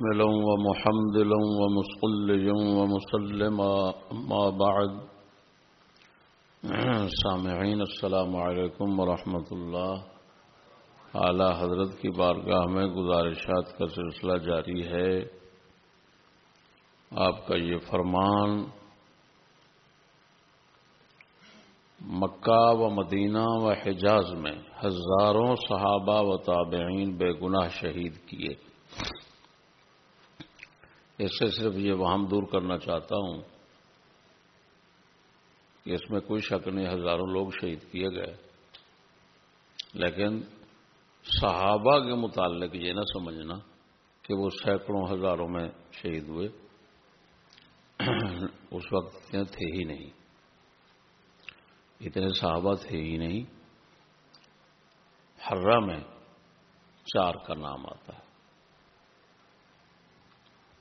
مستكملا ومحمدلا ومصليا ومسلما ما بعد. سامعین السلام علیکم ورحمۃ اللہ اعلی حضرت کی بارگاہ میں گزارشات کا سلسلہ جاری ہے. آپ کا یہ فرمان، مکہ و مدینہ و حجاز میں ہزاروں صحابہ و تابعین بے گناہ شہید کیے۔ اس سے صرف یہ وہم دور کرنا چاہتا ہوں کہ اس میں کوئی شک نہیں، ہزاروں لوگ شہید کیے گئے۔ لیکن صحابہ کے متعلق یہ نہ سمجھنا کہ وہ سینکڑوں ہزاروں میں شہید ہوئے۔ اس وقت اتنے تھے ہی نہیں۔ اتنے صحابہ تھے ہی نہیں۔ ہررا میں چار کا نام آتا ہے۔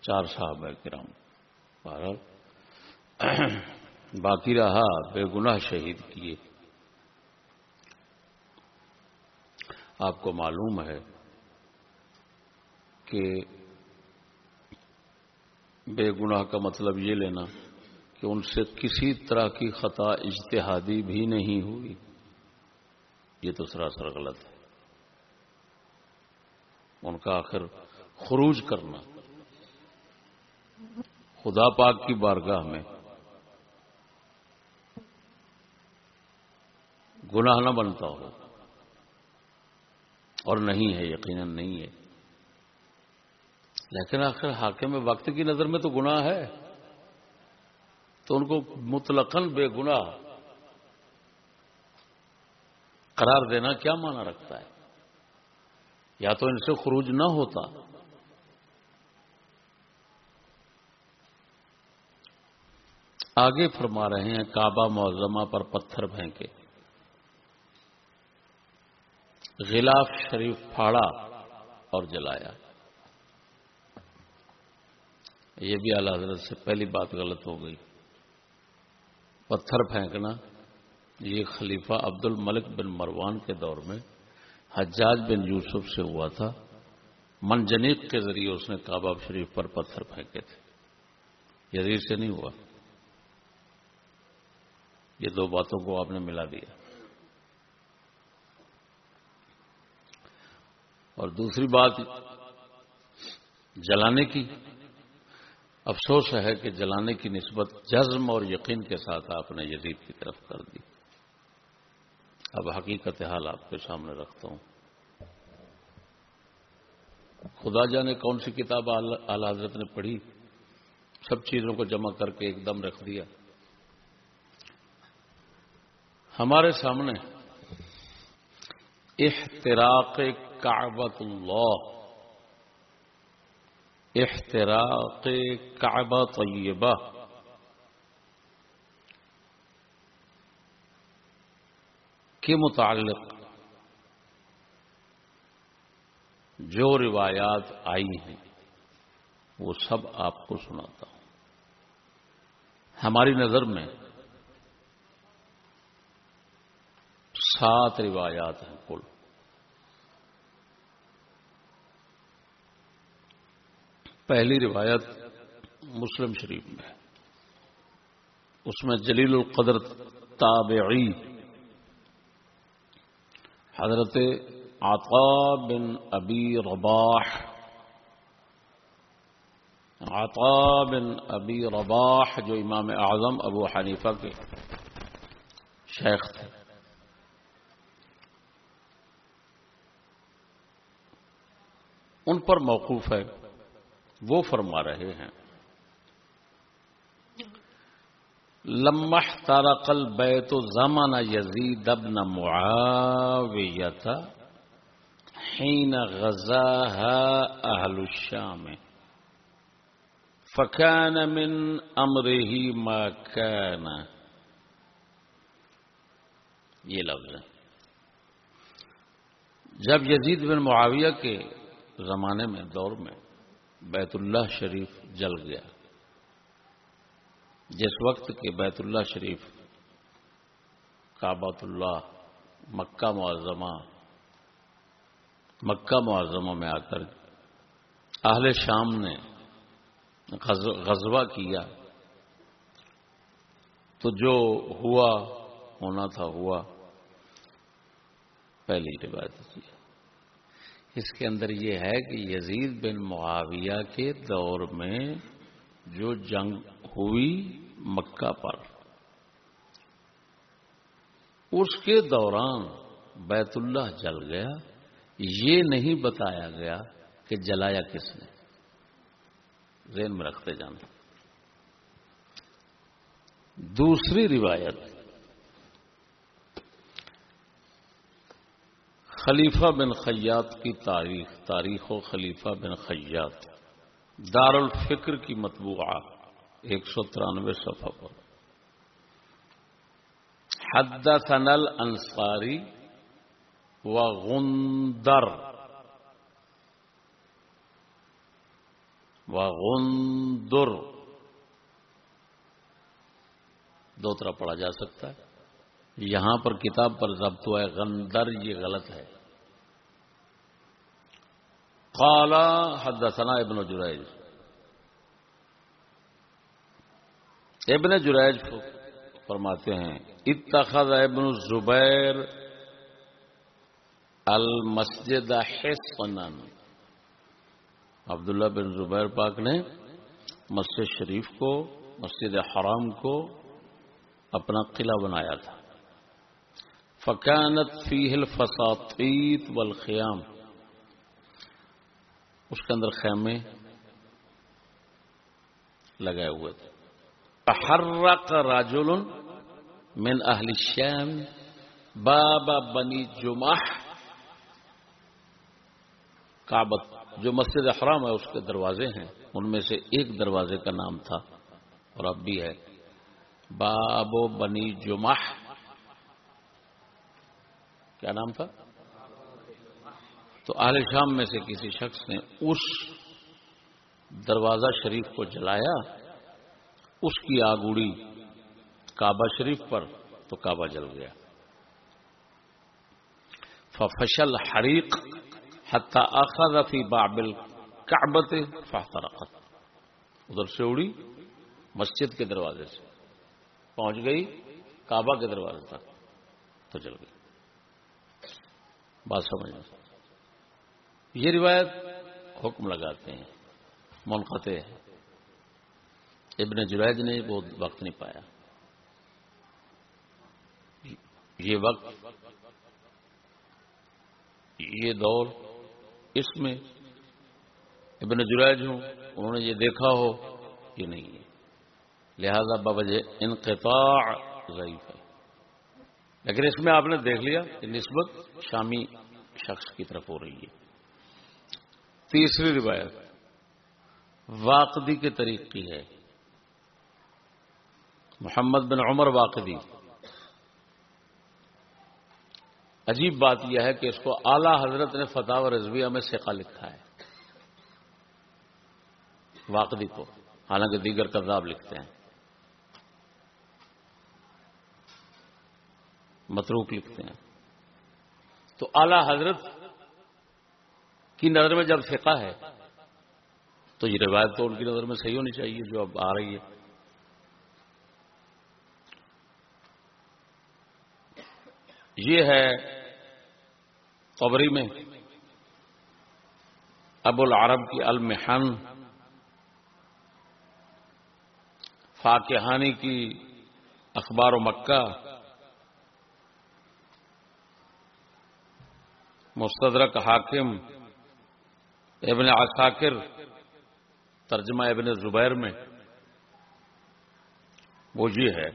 چار صاحب کرام۔ بہرحال، باقی رہا بے گناہ شہید کیے۔ آپ کو معلوم ہے کہ بے گناہ کا مطلب یہ لینا کہ ان سے کسی طرح کی خطا اجتہادی بھی نہیں ہوئی۔ یہ تو سراسر غلط ہے۔ ان کا آخر خروج کرنا۔ خدا پاک کی بارگاہ میں گناہ نہ بنتا ہو اور نہیں ہے، یقیناً نہیں ہے۔ لیکن آخر حاکم وقت کی نظر میں تو گناہ ہے۔ تو ان کو مطلقاً بے گناہ قرار دینا کیا مانا رکھتا ہے؟ یا تو ان سے خروج نہ ہوتا۔ آگے فرما رہے ہیں، کعبہ معظمہ پر پتھر پھینکے غلاف شریف پھاڑا اور جلایا۔ یہ بھی اعلی حضرت سے پہلی بات غلط ہو گئی۔ پتھر پھینکنا، یہ خلیفہ عبد الملک بن مروان کے دور میں حجاج بن یوسف سے ہوا تھا۔ منجنیق کے ذریعے اس نے کعبہ شریف پر پتھر پھینکے تھے۔ یزید سے نہیں ہوا۔ یہ دو باتوں کو آپ نے ملا دیا۔ اور دوسری بات جلانے کی۔ افسوس ہے کہ جلانے کی نسبت جزم اور یقین کے ساتھ آپ نے یزید کی طرف کر دی۔ اب حقیقت حال آپ کے سامنے رکھتا ہوں۔ خدا جانے کون سی کتاب اعلی حضرت نے پڑھی۔ سب چیزوں کو جمع کر کے ایک دم رکھ دیا۔ ہمارے سامنے احتراق کعبت اللہ، احتراق کعبہ طیبہ۔ کے متعلق جو روایات آئی ہیں، وہ سب آپ کو سناتا ہوں۔ ہماری نظر میں سات روایات ہیں کل۔ پہلی روایت مسلم شریف میں اس میں جلیل القدر تابعی۔ حضرت عطا بن ابی رباح۔ عطا بن ابی رباح جو امام اعظم ابو حنیفہ کے شیخ تھے۔ ان پر موقوف ہے۔ وہ فرما رہے ہیں۔ لمح تارا کل بیت زمانہ یزید ابن معاویت حین غزا اہل الشام۔ فکان من امره ما كان یہ لفظ ہے۔ جب یزید بن معاویہ کے زمانے میں، دور میں بیت اللہ شریف جل گیا۔ جس وقت کے بیت اللہ شریف، کعبۃ اللہ، مکہ معظمہ مکہ معظمہ میں آ کر اہل شام نے غزوہ کیا۔ تو جو ہوا، ہونا تھا ہوا، پہلی روایت کیا اس کے اندر یہ ہے کہ یزید بن معاویہ کے دور میں جو جنگ ہوئی مکہ پر، اس کے دوران بیت اللہ جل گیا۔ یہ نہیں بتایا گیا کہ جلایا کس نے۔ ذہن میں رکھتے جانا۔ دوسری روایت خلیفہ بن خیات کی تاریخ تاریخ و خلیفہ بن خیات دار الفکر کی مطبوعہ، ایک سو ترانوے صفحہ پر۔ حدثنا الانصاری و غندر۔ و غندر۔ دو طرح پڑھا جا سکتا ہے۔ یہاں پر کتاب پر ضبط ہوا ہے، غندر یہ غلط ہے۔ قال حدثنا ابن جرائج ابن جرائج فرماتے ہیں، اتخذ ابن زبیر المسجد حسنا عبداللہ بن زبیر پاک نے مسجد شریف کو، مسجد حرام کو اپنا قلعہ بنایا تھا. فکانت فیہ الفساطیت والخیام اس کے اندر خیمے لگائے ہوئے تھے۔ تحرق رجل من اہل الشام بابا بنی جمح۔ کعبت جو مسجد حرام ہے، اس کے دروازے ہیں۔ ان میں سے ایک دروازے کا نام تھا، اور اب بھی ہے۔ باب بنی جمح۔ کیا نام تھا؟ تو اہل شام میں سے کسی شخص نے اس دروازہ شریف کو جلایا، اس کی آگ اڑی کعبہ شریف پر تو کعبہ جل گیا۔ فشل حریق حتہ اخذ فی بابل کعبت فاحترقت ادھر سے اڑی مسجد کے دروازے سے، پہنچ گئی کعبہ کے دروازے تک تو جل گئی۔ بات سمجھنا یہ روایت حکم لگاتے ہیں، منقطع ہے۔ ابن جرائد نے بہت وقت نہیں پایا۔ یہ وقت، یہ دور، اس میں ابن جرائج ہوں، انہوں نے یہ دیکھا ہو، یہ نہیں ہے۔ لہذا بوجہ جی، انقطاع ضعیف ہے۔ لیکن اس میں آپ نے دیکھ لیا کہ نسبت شامی شخص کی طرف ہو رہی ہے۔ تیسری روایت، واقدی کے طریق کی ہے محمد بن عمر واقدی۔ عجیب بات یہ ہے کہ اس کو اعلی حضرت نے فتح و رضویہ میں سیکا لکھا ہے۔ واقدی کو، حالانکہ دیگر کذاب لکھتے ہیں۔ متروک لکھتے ہیں۔ تو اعلی حضرت کی نظر میں جب فقہ ہے، تو یہ روایت تو ان کی نظر میں صحیح ہونی چاہیے جو اب آ رہی ہے۔ یہ ہے قبری میں ابو العرب کی المحن فاقہانی کی اخبار و مکہ، مستدرک حاکم ابن عساکر، ترجمہ ابن زبیر میں وہ یہ ہے،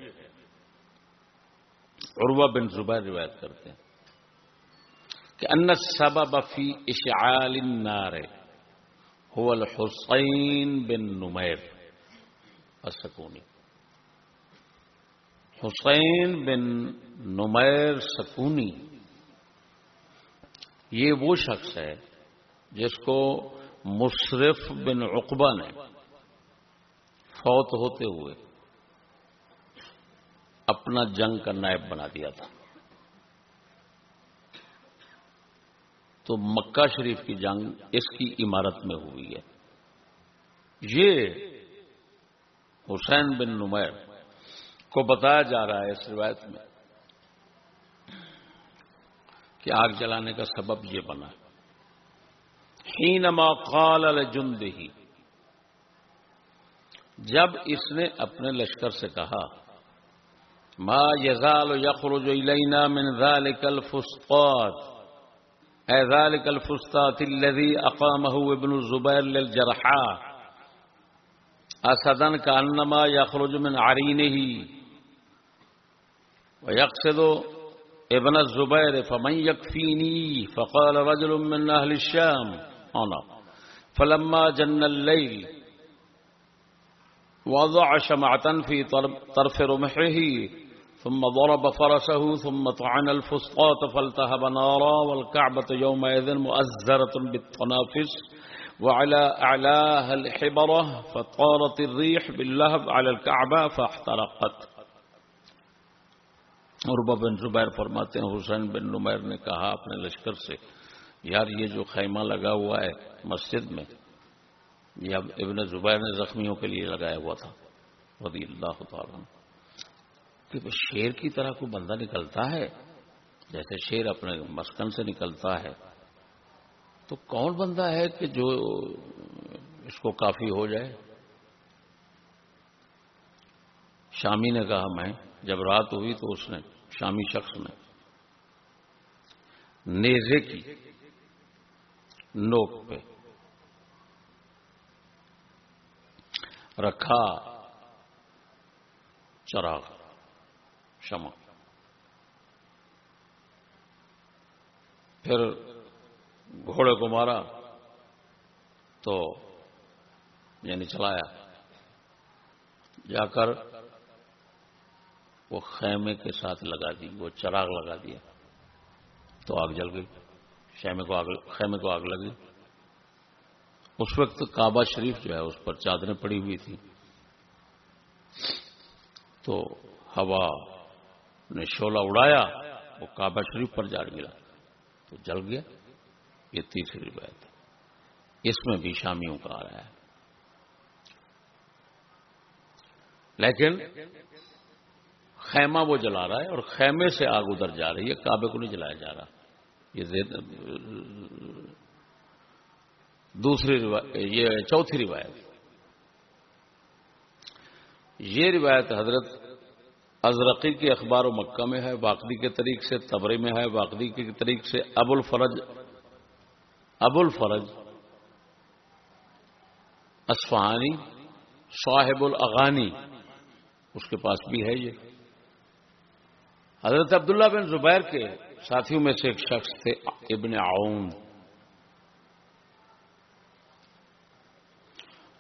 عروہ بن زبیر روایت کرتے ہیں کہ ان سبب فی اشعال النار هو الحسین بن نمیر، السکونی۔ حسین بن نمیر سکونی، یہ وہ شخص ہے جس کو مصرف بن عقبہ نے فوت ہوتے ہوئے اپنا جنگ کا نائب بنا دیا تھا۔ تو مکہ شریف کی جنگ اس کی عمارت میں ہوئی ہے۔ یہ حسین بن نمیر کو بتایا جا رہا ہے اس روایت میں کہ آگ جلانے کا سبب یہ بنا۔ حینما قال الجندہی جب اس نے اپنے لشکر سے کہا، ما یزال یخرج الینا من ذلك الفسطاط، اے ذلك الفسطاط الذي اقامه ابن الزبير للجرحى اسدن كانما يخرج من عرينه ويقصد ابن الزبير فمن يكفيني فقال رجل من اهل الشام انا فلما جن الليل وضع شمعة في طرف رمحه، ثم ضرب فرسه، ثم طعن الفسطاط فالتهب نارا، والكعبة يومئذ مؤزرة بالتنافس، وعلى أعلاها الحبرة، فطارت الريح باللهب على الكعبة فاحترقت۔ عربہ بن زبیر فرماتے ہیں، حسین بن نمیر نے کہا اپنے لشکر سے یار یہ جو خیمہ لگا ہوا ہے مسجد میں، یہ ابن زبیر نے زخمیوں کے لیے لگایا ہوا تھا، رضی اللہ تعالیٰ کہ شیر کی طرح کوئی بندہ نکلتا ہے، جیسے شیر اپنے مسکن سے نکلتا ہے، تو کون بندہ ہے کہ جو اس کو کافی ہو جائے؟ شامی نے کہا، میں، جب رات ہوئی تو اس نے، شامی شخص نے نیزے کی نوک پہ۔ رکھا، چراغ، شمع۔ پھر گھوڑے کو مارا تو یعنی چلایا۔ جا کر وہ خیمے کے ساتھ لگا دی، وہ چراغ لگا دیا۔ تو آگ جل گئی۔ خیمے کو آگ خیمے کو آگ لگی۔ اس وقت کعبہ شریف جو ہے، اس پر چادریں پڑی ہوئی تھی تو ہوا نے شولہ اڑایا، وہ کعبہ شریف پر جا گرا تو جل گیا۔ یہ تیسری روایت اس میں بھی شامیوں کا آ رہا ہے۔ لیکن خیمہ وہ جلا رہا ہے اور خیمے سے آگ ادھر جا رہی ہے، کعبے کو نہیں جلایا جا رہا۔ یہ دوسری روایت یہ چوتھی روایت۔ یہ روایت حضرت ازرقی کے اخبار و مکہ میں ہے واقعی کے طریق سے تبری میں ہے واقعی کے طریق سے ابو الفرج ابو الفرج اسفہانی صاحب الاغانی، اس کے پاس بھی ہے یہ۔ حضرت عبداللہ بن زبیر کے ساتھیوں میں سے ایک شخص تھے، ابن عون۔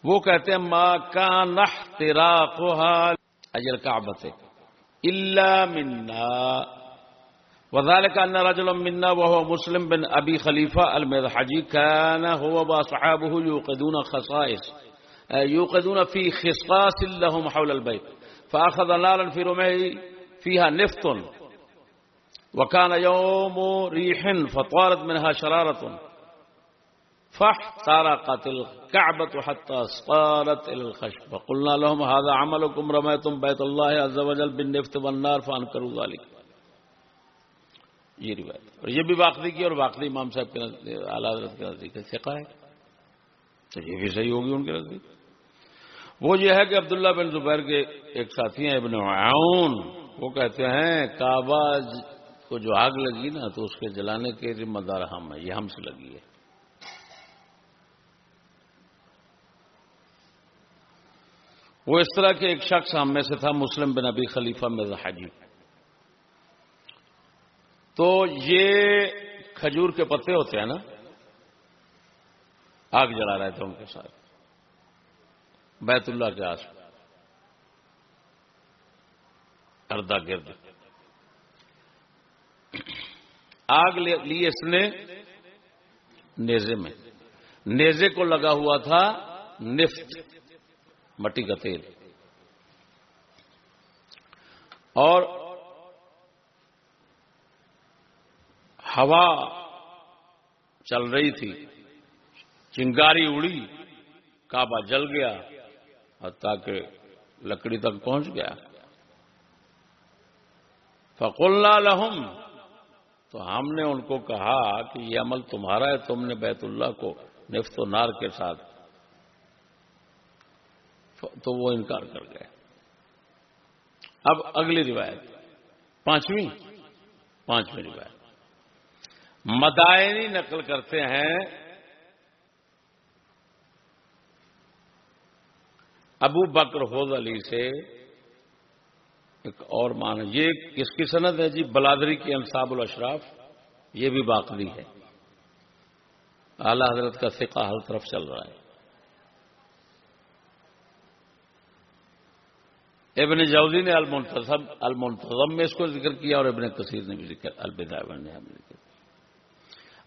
وہ کہتے ہیں ماں کا نہ تیرا اجر کابت اللہ منا۔ وذلك أن رجلا منا وهو مسلم بن أبي خليفة المذحجي كان هو وصحابه يوقدون خصائص يوقدون في خصاص لهم حول البيت فأخذ نارا في رمعه فيها نفط وكان يوم ريح فطارت منها شرارة فاحترقت الكعبة حتى صارت إلى الخشب. فقلنا لهم هذا عملكم رميتم بيت الله عز وجل بالنفط والنار فأنكروا ذلك یہ روایت. اور یہ بھی واقعی کی اور واقعی امام صاحب کے اعلیٰ حضرت کے نزدیک سکھا ہے۔ تو یہ بھی صحیح ہوگی ان کے نزدیک۔ وہ یہ ہے کہ عبداللہ بن زبیر کے ایک ساتھی ہیں، ابن عون۔ وہ کہتے ہیں، کعبہ کو جو آگ لگی نا تو اس کے جلانے کے ذمہ دار ہم ہیں، یہ ہم سے لگی ہے۔ وہ اس طرح کے ایک شخص ہم میں سے تھا، مسلم بن ابی خلیفہ مرزا حاجی۔ تو یہ کھجور کے پتے ہوتے ہیں نا، آگ جلا رہے تھے ان کے ساتھ۔ بیت اللہ کے آس اردا گرد۔ آگ لی اس نے نیزے میں۔ نیزے کو لگا ہوا تھا نفت، مٹی کا تیل۔ اور ہوا چل رہی تھی۔ چنگاری اڑی، کعبہ جل گیا اور تاکہ لکڑی تک پہنچ گیا۔ فقلنا لہم تو ہم نے ان کو کہا کہ یہ عمل تمہارا ہے، تم نے بیت اللہ کو نفت و نار کے ساتھ تو وہ انکار کر گئے۔ اب اگلی روایت، پانچویں پانچویں روایت۔ مدائنی نقل کرتے ہیں۔ ابو بکر حوض علی سے ایک اور مان یہ کس کی صنعت ہے جی؟ بلادری کی انصاب الاشراف۔ یہ بھی باقی ہے۔ اعلی حضرت کا سکہ ہر طرف چل رہا ہے۔ ابن جوزی نے المنتظم المنتظم میں اس کو ذکر کیا اور ابن کثیر نے بھی ذکر البدا نے ذکر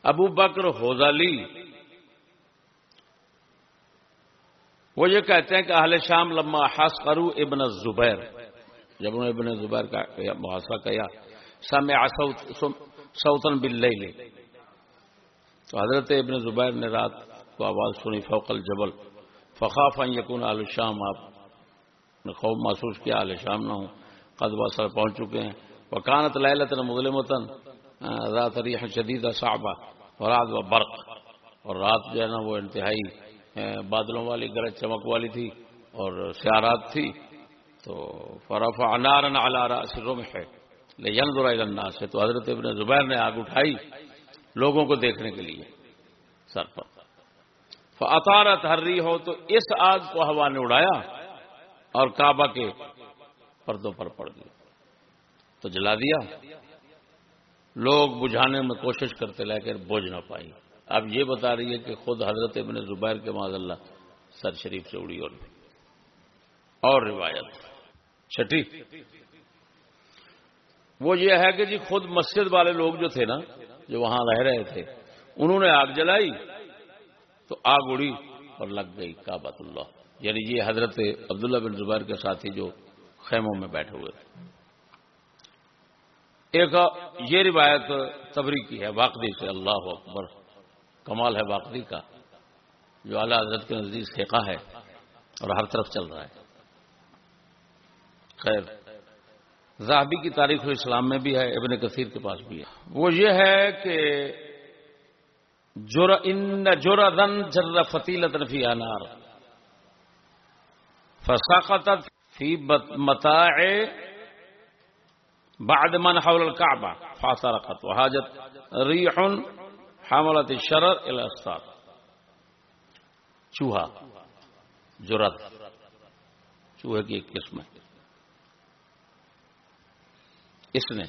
ابو بکر ہوزالی وہ یہ کہتے ہیں کہ اہل شام لما حاس کرو ابن زبیر جب انہوں نے ابن زبیر کا محاصرہ کیا سام سوتن بل لے تو حضرت ابن زبیر نے رات کو آواز سنی، فوق الجبل۔ فخاف یقون عال شام، آپ نے خوف محسوس کیا عال شام نہ ہوں۔ قدبہ سر پہنچ چکے ہیں۔ وکانت لہلت مغلمتن رات ریح شدید صعبہ اور رات و برق۔ اور رات جو ہے نا وہ انتہائی بادلوں والی، گرج چمک والی تھی اور سیارات تھی۔ تو فرف انار نارا سرم ہے لیکن دورا سے تو حضرت ابن زبیر نے آگ اٹھائی لوگوں کو دیکھنے کے لیے سر پر. اطارت ہر ہو تو اس آگ کو ہوا نے اڑایا اور کعبہ کے پردوں پر پڑ گیا تو جلا دیا. لوگ بجھانے میں کوشش کرتے لیکن بوجھ نہ پائی. اب یہ بتا رہی ہے کہ خود حضرت ابن زبیر کے معذ اللہ سر شریف سے اڑی اور اور روایت. چھٹی۔ وہ یہ ہے کہ جی خود مسجد والے لوگ جو تھے نا، جو وہاں رہ رہے تھے، انہوں نے آگ جلائی تو آگ اڑی اور لگ گئی کابت اللہ۔ یعنی یہ حضرت عبداللہ بن زبیر کے ساتھی جو خیموں میں بیٹھے ہوئے تھے۔ ایک یہ روایت تبری کی ہے، واقعی سے اللہ اکبر۔ کمال ہے واقعی کا، جو اعلیٰ حضرت کے نزدیک سیکا ہے اور ہر طرف چل رہا ہے۔ خیر۔ زاہبی کی تاریخ اسلام میں بھی ہے، ابن کثیر کے پاس بھی ہے۔ وہ یہ ہے کہ جورا دن جر فتیلت فی انار۔ فساقت فی متاع بعد من حول الكعبہ فاطرقت وحاجت ریح حاملت الشرر الى الاستار چوہا جرت چوہے کی ایک قسم ہے۔ اس نے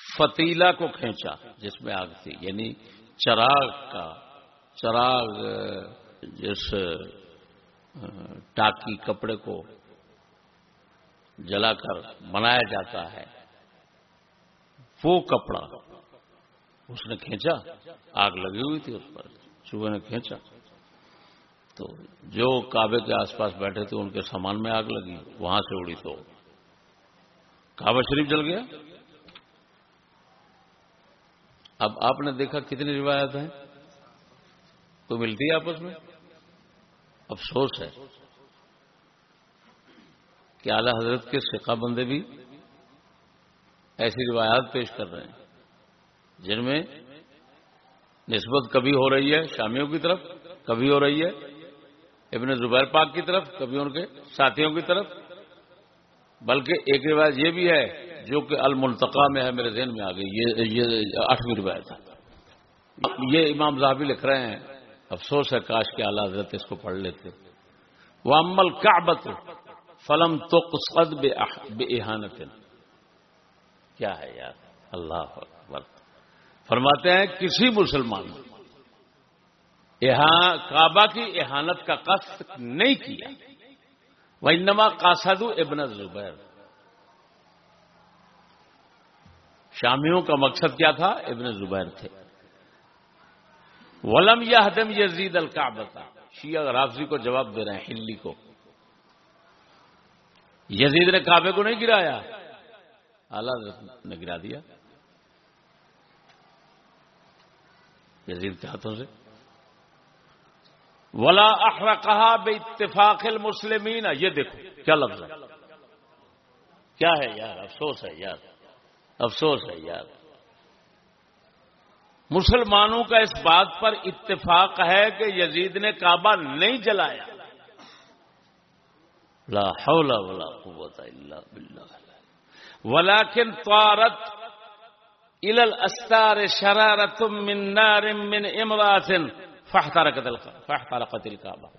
فتیلا کو کھینچا جس میں آگ تھی یعنی چراغ کا، چراغ، جس، ٹاکی، کپڑے کو جلا کر بنایا جاتا ہے، وہ کپڑا اس نے کھینچا، آگ لگی ہوئی تھی اس پر، چوہے نے کھینچا۔ تو جو کعبے کے آس پاس بیٹھے تھے، ان کے سامان میں آگ لگی، وہاں سے اڑی تو کعبہ شریف جل گیا؟ اب آپ نے دیکھا کتنی روایت ہیں؟ تو ملتی ہے آپس میں؟ افسوس ہے کہ اعلی حضرت کے سکھا بندے بھی ایسی روایات پیش کر رہے ہیں جن میں نسبت کبھی ہو رہی ہے شامیوں کی طرف، کبھی ہو رہی ہے ابن زبیر پاک کی طرف، کبھی ان کے ساتھیوں کی طرف بلکہ ایک روایت یہ بھی ہے جو کہ الملتقا میں ہے، میرے ذہن میں آ گئی۔ یہ آٹھویں روایت ہے۔ یہ امام صاحبی لکھ رہے ہیں۔ افسوس ہے، کاش کے اعلیٰ حضرت اس کو پڑھ لیتے۔ وہ امل کابت فلم تو قصد بے احانت کیا ہے یار؟ اللہ اکبر۔ فرماتے ہیں، کسی مسلمان کعبہ کی احانت کا قصد نہیں کیا۔ وہ نما ابن زبیر شامیوں کا مقصد کیا تھا؟ ابن زبیر تھے۔ ولم یادم یزید القعبتا شیعہ رافضی کو جواب دے رہے ہیں ہلی کو۔ یزید نے کعبے کو نہیں گرایا۔ اعلی نے گرا دیا۔ یزید کے ہاتھوں سے۔ ولا احر کہا بے اتفاق المسلمین. یہ دیکھو، کیا لفظ ہے؟ کیا ہے یار؟ افسوس ہے یار، افسوس ہے یار۔ مسلمانوں کا اس بات پر اتفاق ہے کہ یزید نے کعبہ نہیں جلایا۔ لا حول ولا قوت الا بالله ولكن طارت الى الاستار شراره من نار من امراه فاحترقت فاحترقت الكعبه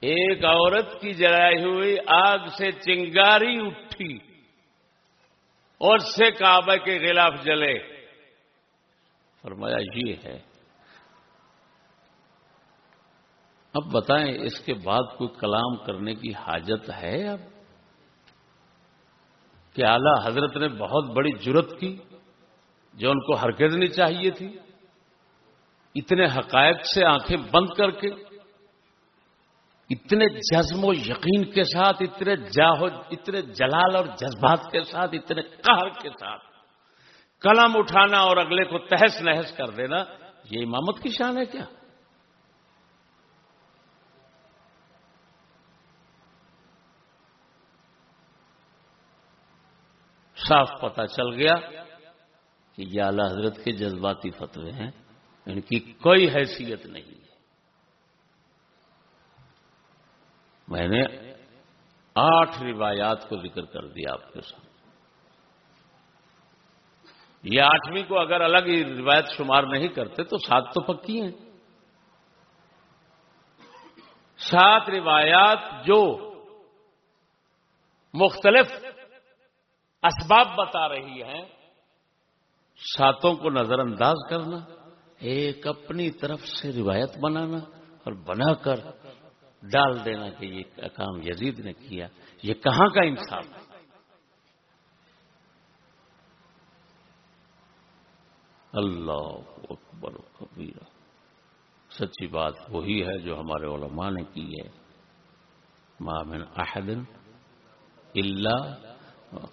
ایک عورت کی جلائی ہوئی، آگ سے چنگاری اٹھی اور سے کعبہ کے خلاف جلے۔ فرمایا، یہ ہے۔ اب بتائیں، اس کے بعد کوئی کلام کرنے کی حاجت ہے؟ اب کہ اعلی حضرت نے بہت بڑی جرت کی جو ان کو حرکت نہیں چاہیے تھی۔ اتنے حقائق سے آنکھیں بند کر کے، اتنے جزم و یقین کے ساتھ، اتنے جاہو اتنے جلال اور جذبات کے ساتھ، اتنے قہر کے ساتھ قلم اٹھانا اور اگلے کو تہس نہس کر دینا، یہ امامت کی شان ہے کیا؟ صاف پتا چل گیا کہ یہ اعلی حضرت کے جذباتی فتوے ہیں ان کی کوئی حیثیت نہیں ہے۔ میں نے آٹھ روایات کو ذکر کر دیا آپ کے ساتھ یہ آٹھویں کو اگر الگ ہی روایت شمار نہیں کرتے تو سات تو پکی ہیں۔ سات روایات جو مختلف اسباب بتا رہی ہیں، ساتوں کو نظر انداز کرنا۔ ایک اپنی طرف سے روایت بنانا اور بنا کر ڈال دینا کہ یہ کام یزید نے کیا، یہ کہاں کا انصاف؟ ہے اللہ اکبر کبیرہ۔ سچی بات وہی ہے جو ہمارے علماء نے کی ہے۔ مامن احدن اللہ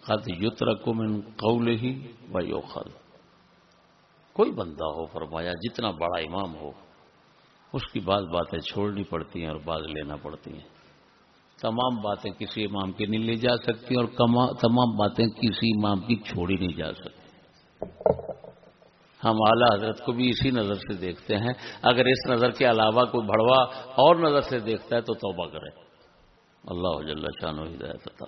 قد یترک من قول ہی و یوخل کوئی بندہ ہو، فرمایا، جتنا بڑا امام ہو، اس کی بعض باتیں چھوڑنی پڑتی ہیں اور بعض لینا پڑتی ہیں۔ تمام باتیں کسی امام کی نہیں لی جا سکتی اور تمام باتیں کسی امام کی چھوڑی نہیں جا سکتی۔ ہم اعلی حضرت کو بھی اسی نظر سے دیکھتے ہیں۔ اگر اس نظر کے علاوہ کوئی بڑوا اور نظر سے دیکھتا ہے تو توبہ کرے۔ اللہ جل شان و ہدایت